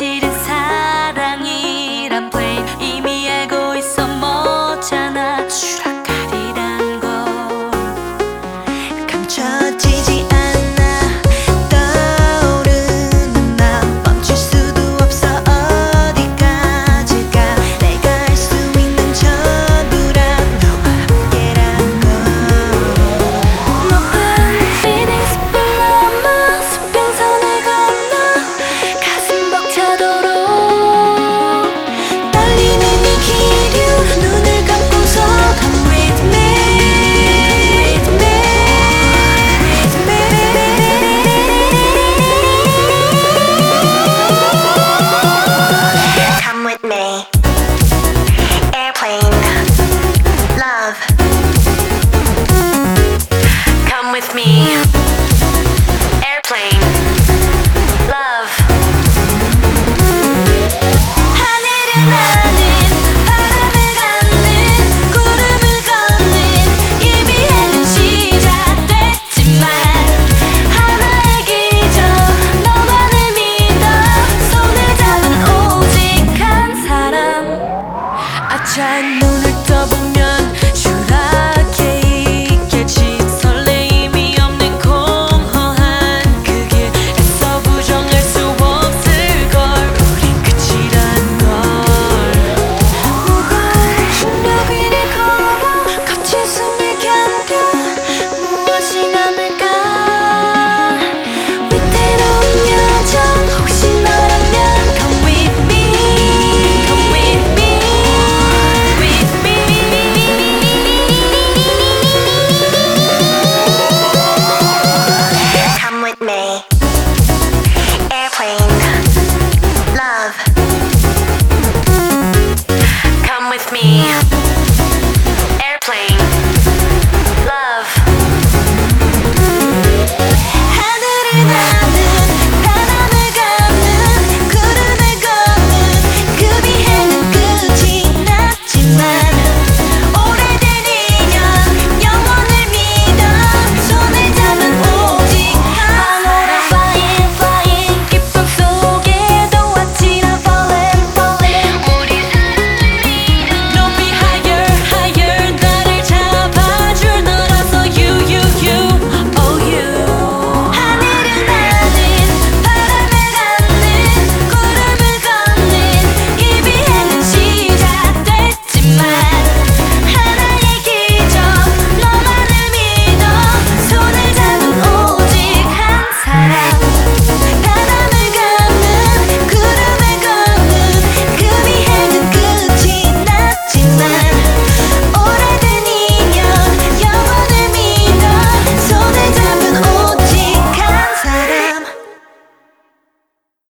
see the with me.